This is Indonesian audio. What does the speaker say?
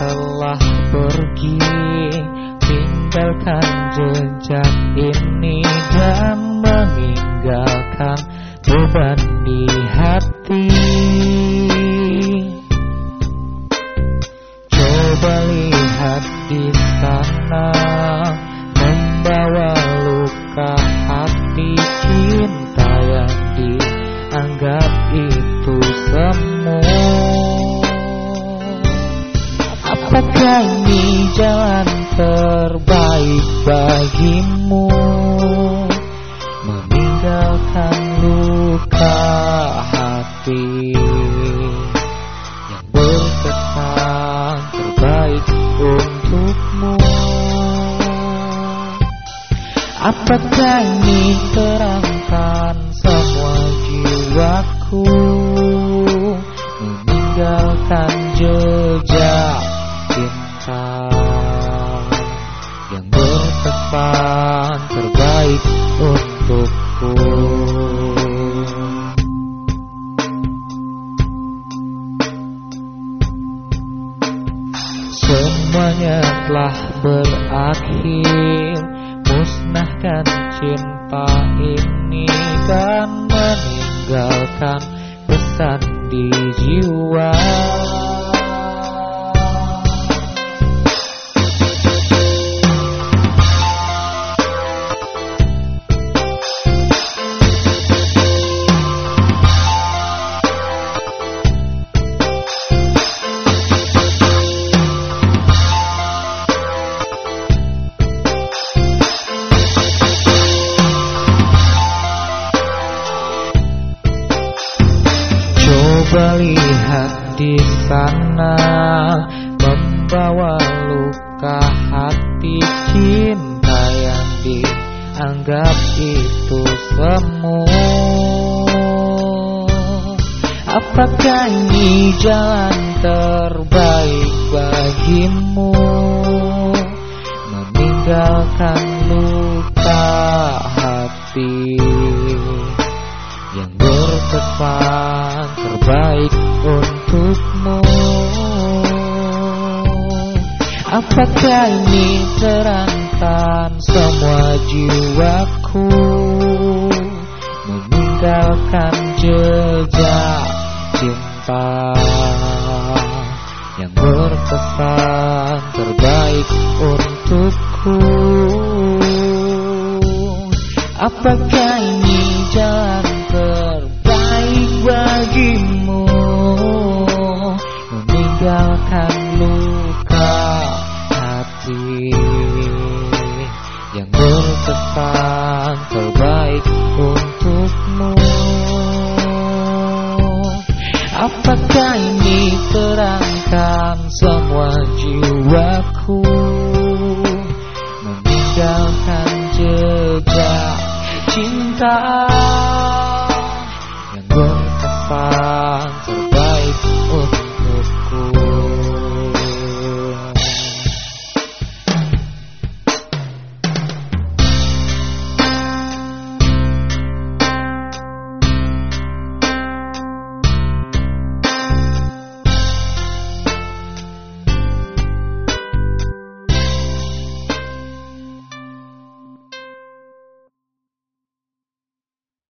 Telah pergi Tinggalkan jejak ini Dan meninggalkan beban di hati. Coba lihat di sana jalan terbaik bagimu. Meninggalkan luka hati Yang berkesan terbaik untukmu. Apakah ini terangkan semua jiwaku Semuanya telah berakhir. Musnahkan cinta ini Dan meninggalkan pesan di jiwa Coba lihat di sana membawa luka hati cinta yang dianggap itu semu. Apakah ini jalan terbaik bagimu? Meninggalkan luka hati untukmu. Apakah ini terangkan semua jiwaku? Meninggalkan jejak cinta Yang berkesan terbaik untukku. Apakah ini jalan Meninggalkan luka hati Yang berkesan terbaik untukmu. Apakah ini terangkan semua jiwaku? Meninggalkan jejak cinta